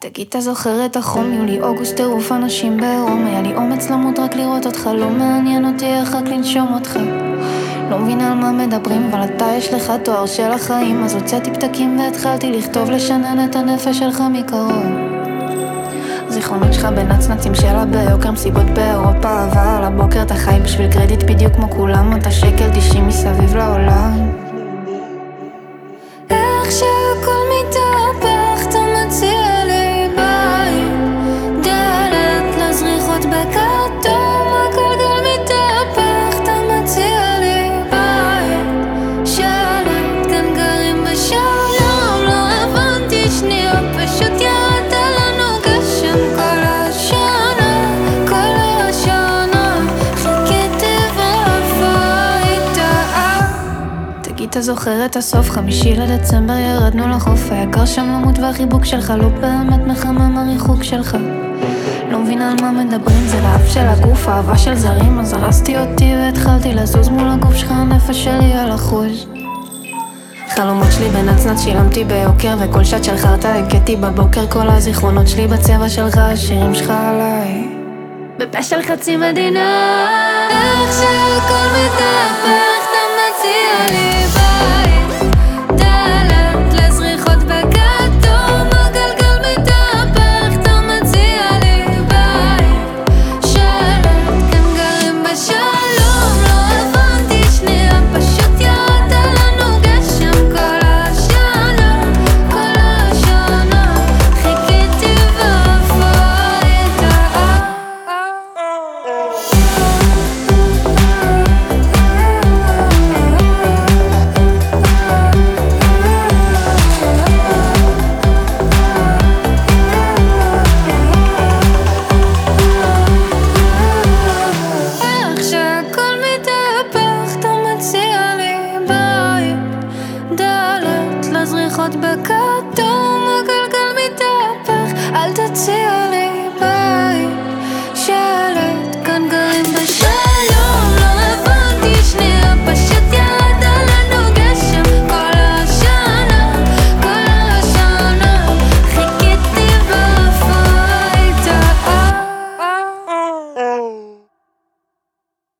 תגיד, אתה זוכר את החום, יולי, אוגוסט, טירוף אנשים בעירום היה לי אומץ למות רק לראות אותך, לא מעניין אותי איך רק לנשום אותך. לא מבין על מה מדברים, אבל אתה יש לך תואר של החיים. אז הוצאתי פתקים והתחלתי לכתוב לשנן את הנפש שלך מקרוב. זיכרונות שלך בנצנצים שלה ביוקר, מסיבות באירופה, אבל הבוקר אתה חי בשביל קרדיט בדיוק כמו כולם, אתה שקל תשעים מסביב לעולם אתה זוכר את הסוף? חמישי לדצמבר ירדנו לחוף היה קר שם למות והחיבוק שלך לא באמת מחמם הריחוק שלך לא מבינה על מה מדברים, זה לאף של הגוף, אהבה של זרים. אז הרסתי אותי והתחלתי לזוז מול הגוף שלך, הנפש שלי על אחוז. חלומות שלי בנצנץ שילמתי ביוקר וכל שעת של חרטא הכיתי בבוקר. כל הזיכרונות שלי בצבע שלך, השירים שלך עליי. בפה של חצי מדינה איך שהכל מתהפך שיחות בקטן